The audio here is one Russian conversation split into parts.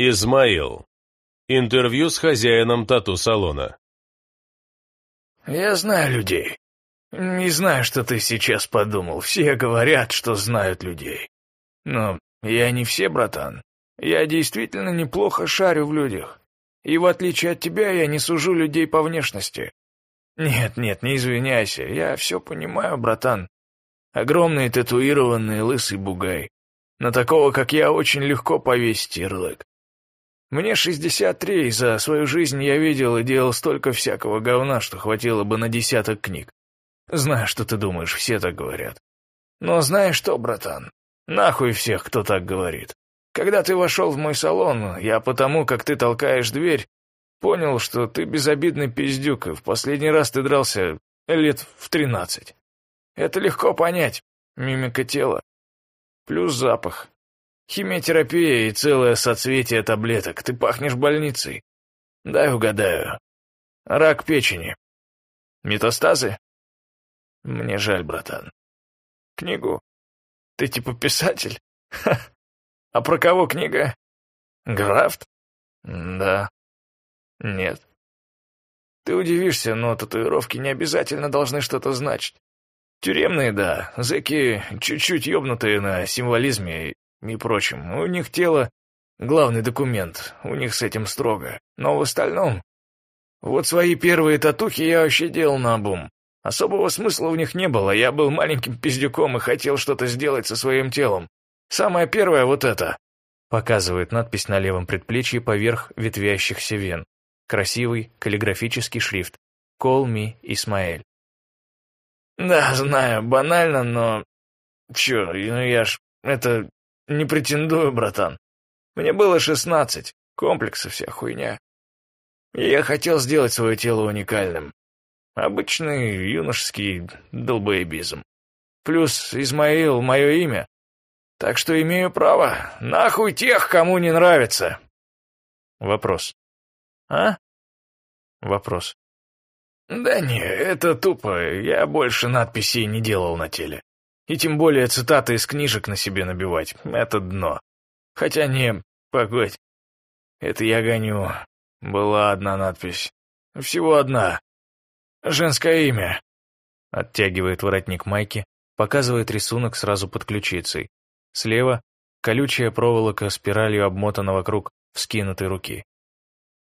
Измаил. Интервью с хозяином тату-салона. «Я знаю людей. Не знаю, что ты сейчас подумал. Все говорят, что знают людей. Но я не все, братан. Я действительно неплохо шарю в людях. И в отличие от тебя, я не сужу людей по внешности. Нет, нет, не извиняйся. Я все понимаю, братан. Огромный татуированный лысый бугай. На такого, как я, очень легко повесить ярлык. Мне 63, и за свою жизнь я видел и делал столько всякого говна, что хватило бы на десяток книг. Знаю, что ты думаешь, все так говорят. Но знаешь что, братан, нахуй всех, кто так говорит. Когда ты вошел в мой салон, я потому, как ты толкаешь дверь, понял, что ты безобидный пиздюк, и в последний раз ты дрался лет в тринадцать. Это легко понять, мимика тела. Плюс запах. Химиотерапия и целое соцветие таблеток. Ты пахнешь больницей. Дай угадаю. Рак печени. Метастазы? Мне жаль, братан. Книгу? Ты типа писатель? Ха. А про кого книга? Графт? Да. Нет. Ты удивишься, но татуировки не обязательно должны что-то значить. Тюремные, да, зэки чуть-чуть ёбнутые на символизме и прочем. У них тело — главный документ, у них с этим строго. Но в остальном... Вот свои первые татухи я вообще делал на обум. Особого смысла в них не было, я был маленьким пиздюком и хотел что-то сделать со своим телом. Самое первое вот это. Показывает надпись на левом предплечье поверх ветвящихся вен. Красивый каллиграфический шрифт. «Call me, Исмаэль». Да, знаю, банально, но... Чё, ну я ж... Это не претендую, братан. Мне было шестнадцать, комплексы вся хуйня. И я хотел сделать свое тело уникальным. Обычный юношеский долбоебизм. Плюс Измаил — мое имя. Так что имею право. Нахуй тех, кому не нравится. Вопрос. А? Вопрос. Да не, это тупо. Я больше надписей не делал на теле. И тем более цитаты из книжек на себе набивать. Это дно. Хотя не, погодь. Это я гоню. Была одна надпись. Всего одна. Женское имя. Оттягивает воротник майки, показывает рисунок сразу под ключицей. Слева — колючая проволока спиралью обмотана вокруг вскинутой руки.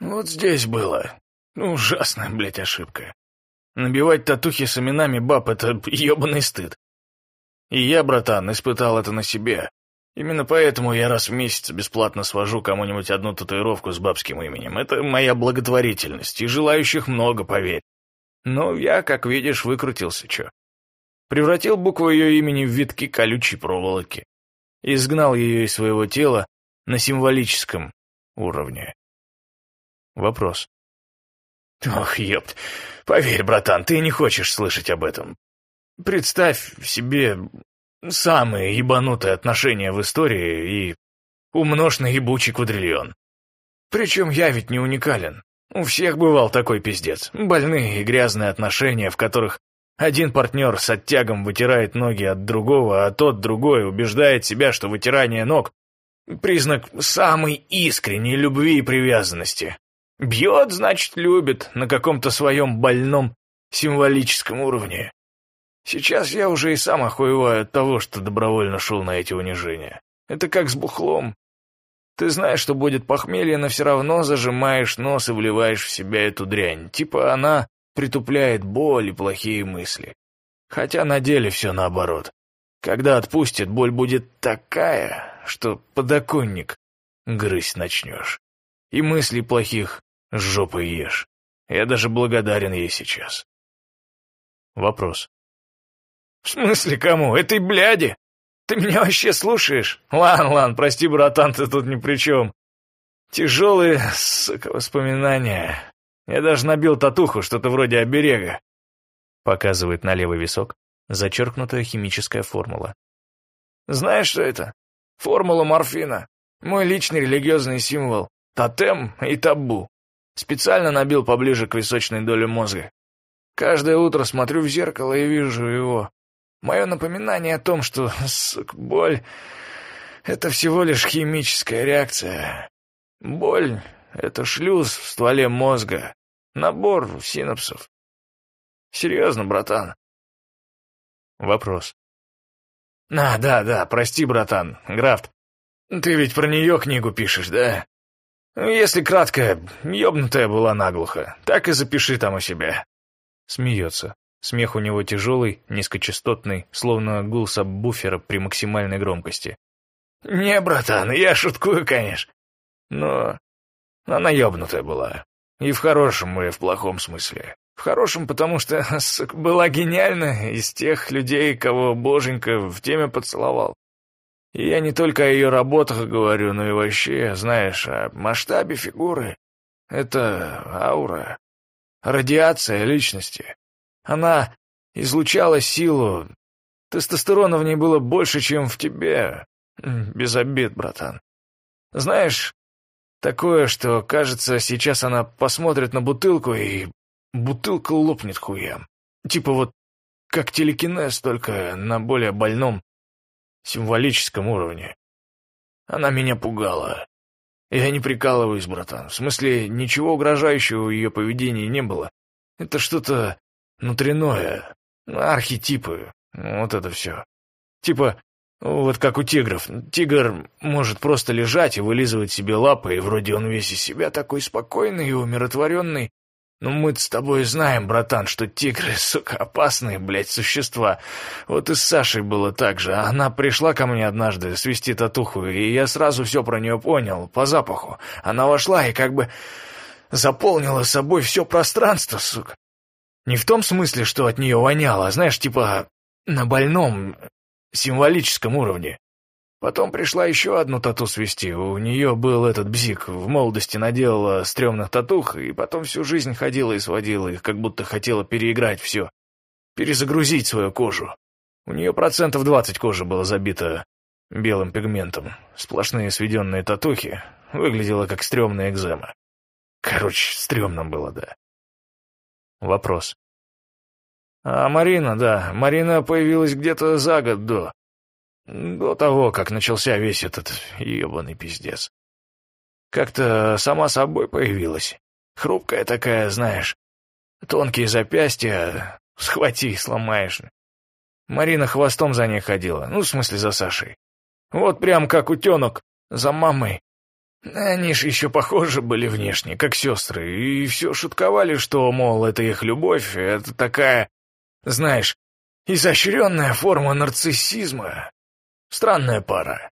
Вот здесь было. Ужасная, блядь, ошибка. Набивать татухи с именами баб — это ебаный стыд. И я, братан, испытал это на себе. Именно поэтому я раз в месяц бесплатно свожу кому-нибудь одну татуировку с бабским именем. Это моя благотворительность, и желающих много, поверь. Но я, как видишь, выкрутился, чё. Превратил букву ее имени в витки колючей проволоки. Изгнал ее из своего тела на символическом уровне. Вопрос. Ох, ёпт. Поверь, братан, ты не хочешь слышать об этом. Представь себе самые ебанутые отношения в истории и умножь на ебучий квадриллион. Причем я ведь не уникален. У всех бывал такой пиздец. Больные и грязные отношения, в которых один партнер с оттягом вытирает ноги от другого, а тот другой убеждает себя, что вытирание ног — признак самой искренней любви и привязанности. Бьет, значит, любит на каком-то своем больном символическом уровне. Сейчас я уже и сам охуеваю от того, что добровольно шел на эти унижения. Это как с бухлом. Ты знаешь, что будет похмелье, но все равно зажимаешь нос и вливаешь в себя эту дрянь. Типа она притупляет боль и плохие мысли. Хотя на деле все наоборот. Когда отпустит, боль будет такая, что подоконник грызть начнешь. И мыслей плохих с жопой ешь. Я даже благодарен ей сейчас. Вопрос. В смысле кому? Этой бляди? Ты меня вообще слушаешь? Лан, Лан, прости, братан, ты тут ни при чем. Тяжелые, сука, воспоминания. Я даже набил татуху, что-то вроде оберега. Показывает на левый висок зачеркнутая химическая формула. Знаешь, что это? Формула морфина. Мой личный религиозный символ. Тотем и табу. Специально набил поближе к височной доле мозга. Каждое утро смотрю в зеркало и вижу его. Мое напоминание о том, что, сука, боль — это всего лишь химическая реакция. Боль — это шлюз в стволе мозга, набор синапсов. Серьезно, братан. Вопрос. А, да, да, прости, братан, Графт. Ты ведь про нее книгу пишешь, да? Если кратко, ёбнутая была наглухо. Так и запиши там у себя. Смеется. Смех у него тяжелый, низкочастотный, словно гул сабвуфера при максимальной громкости. «Не, братан, я шуткую, конечно. Но она ёбнутая была. И в хорошем, и в плохом смысле. В хорошем, потому что была гениальна из тех людей, кого Боженька в теме поцеловал. И я не только о ее работах говорю, но и вообще, знаешь, о масштабе фигуры. Это аура, радиация личности. Она излучала силу. Тестостерона в ней было больше, чем в тебе. Без обид, братан. Знаешь, такое, что, кажется, сейчас она посмотрит на бутылку, и бутылка лопнет хуям. Типа вот как телекинез, только на более больном, символическом уровне. Она меня пугала. Я не прикалываюсь, братан. В смысле, ничего угрожающего в ее поведении не было. Это что-то внутреннее, архетипы, вот это все. Типа, вот как у тигров. Тигр может просто лежать и вылизывать себе лапы, и вроде он весь из себя такой спокойный и умиротворенный. Но мы с тобой знаем, братан, что тигры, сука, опасные, блядь, существа. Вот и с Сашей было так же. Она пришла ко мне однажды свести татуху, и я сразу все про нее понял, по запаху. Она вошла и как бы заполнила собой все пространство, сука. Не в том смысле, что от нее воняло, а знаешь, типа на больном, символическом уровне. Потом пришла еще одну тату свести. У нее был этот бзик. В молодости наделала стрёмных татух, и потом всю жизнь ходила и сводила их, как будто хотела переиграть все. Перезагрузить свою кожу. У нее процентов двадцать кожи было забито белым пигментом. Сплошные сведенные татухи. Выглядела как стрёмная экзема. Короче, стрёмно было, да. Вопрос. А Марина, да, Марина появилась где-то за год до. До того, как начался весь этот ебаный пиздец. Как-то сама собой появилась. Хрупкая такая, знаешь. Тонкие запястья, схвати, сломаешь. Марина хвостом за ней ходила, ну, в смысле, за Сашей. Вот прям как утенок, за мамой. Они ж еще похожи были внешне, как сестры, и все шутковали, что, мол, это их любовь, это такая, знаешь, изощренная форма нарциссизма. Странная пара.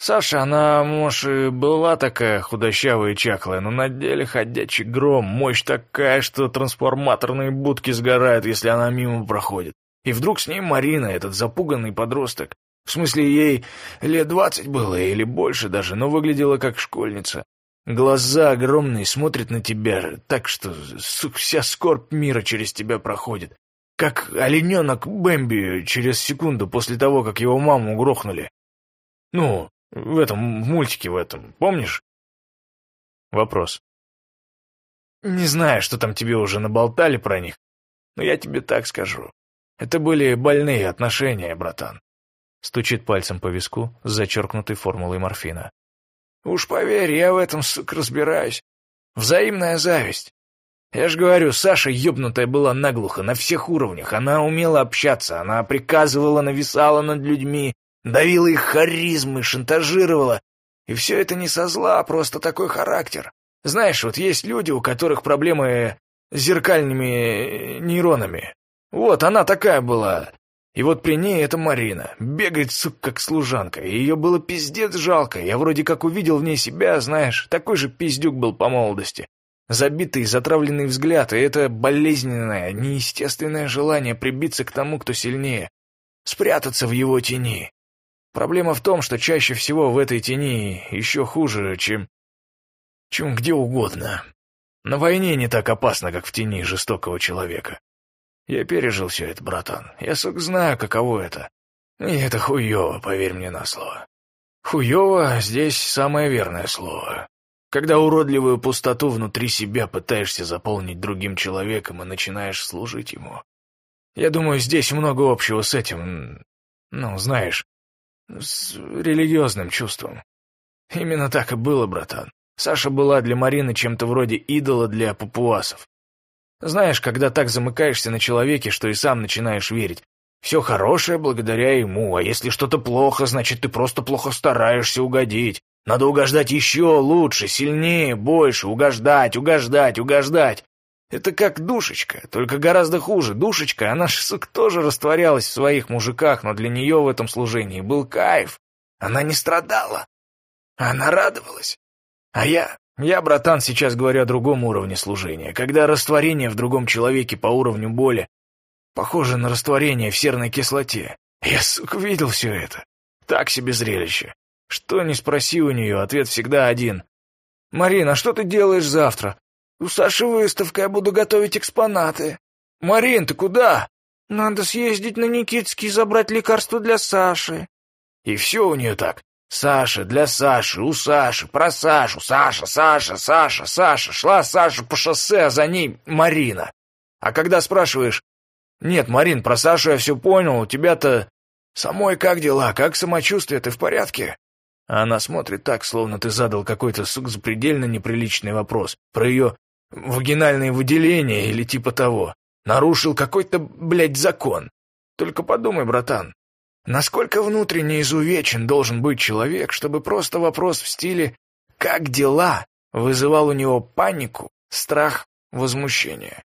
Саша, она, может, и была такая худощавая и чахлая, но на деле ходячий гром, мощь такая, что трансформаторные будки сгорают, если она мимо проходит. И вдруг с ней Марина, этот запуганный подросток, в смысле, ей лет двадцать было или больше даже, но выглядела как школьница. Глаза огромные, смотрят на тебя так, что вся скорбь мира через тебя проходит. Как олененок Бэмби через секунду после того, как его маму грохнули. Ну, в этом, в мультике в этом, помнишь? Вопрос. Не знаю, что там тебе уже наболтали про них, но я тебе так скажу. Это были больные отношения, братан. Стучит пальцем по виску с зачеркнутой формулой морфина. «Уж поверь, я в этом, сука, разбираюсь. Взаимная зависть. Я ж говорю, Саша ёбнутая была наглухо на всех уровнях. Она умела общаться, она приказывала, нависала над людьми, давила их харизмой, шантажировала. И все это не со зла, а просто такой характер. Знаешь, вот есть люди, у которых проблемы с зеркальными нейронами. Вот, она такая была. И вот при ней эта Марина. Бегает, сука, как служанка. И ее было пиздец жалко. Я вроде как увидел в ней себя, знаешь. Такой же пиздюк был по молодости. Забитый, затравленный взгляд, и это болезненное, неестественное желание прибиться к тому, кто сильнее. Спрятаться в его тени. Проблема в том, что чаще всего в этой тени еще хуже, чем... чем где угодно. На войне не так опасно, как в тени жестокого человека. Я пережил все это, братан. Я, сука, знаю, каково это. И это хуево, поверь мне на слово. Хуево здесь самое верное слово. Когда уродливую пустоту внутри себя пытаешься заполнить другим человеком и начинаешь служить ему. Я думаю, здесь много общего с этим, ну, знаешь, с религиозным чувством. Именно так и было, братан. Саша была для Марины чем-то вроде идола для папуасов. Знаешь, когда так замыкаешься на человеке, что и сам начинаешь верить. Все хорошее благодаря ему, а если что-то плохо, значит, ты просто плохо стараешься угодить. Надо угождать еще лучше, сильнее, больше, угождать, угождать, угождать. Это как душечка, только гораздо хуже. Душечка, она же, сука, тоже растворялась в своих мужиках, но для нее в этом служении был кайф. Она не страдала. Она радовалась. А я... Я, братан, сейчас говорю о другом уровне служения, когда растворение в другом человеке по уровню боли похоже на растворение в серной кислоте. Я, сука, видел все это. Так себе зрелище. Что ни спроси у нее, ответ всегда один. «Марина, что ты делаешь завтра?» «У Саши выставка, я буду готовить экспонаты». «Марин, ты куда?» «Надо съездить на Никитский забрать лекарства для Саши». И все у нее так. Саша, для Саши, у Саши, про Сашу, Саша, Саша, Саша, Саша. Шла Саша по шоссе, а за ней Марина. А когда спрашиваешь, «Нет, Марин, про Сашу я все понял, у тебя-то...» «Самой как дела? Как самочувствие? Ты в порядке?» Она смотрит так, словно ты задал какой-то, сук, неприличный вопрос про ее вагинальные выделения или типа того. Нарушил какой-то, блядь, закон. Только подумай, братан, Насколько внутренне изувечен должен быть человек, чтобы просто вопрос в стиле «как дела?» вызывал у него панику, страх, возмущение.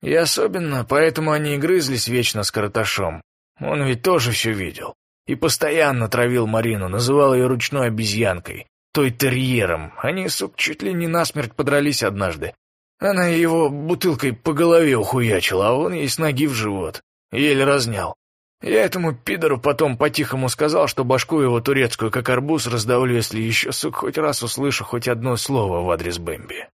И особенно поэтому они и грызлись вечно с Караташом. Он ведь тоже все видел. И постоянно травил Марину, называл ее ручной обезьянкой, той терьером. Они, сук, чуть ли не насмерть подрались однажды. Она его бутылкой по голове ухуячила, а он ей с ноги в живот. Еле разнял. Я этому пидору потом по-тихому сказал, что башку его турецкую, как арбуз, раздавлю, если еще, сук, хоть раз услышу хоть одно слово в адрес Бэмби.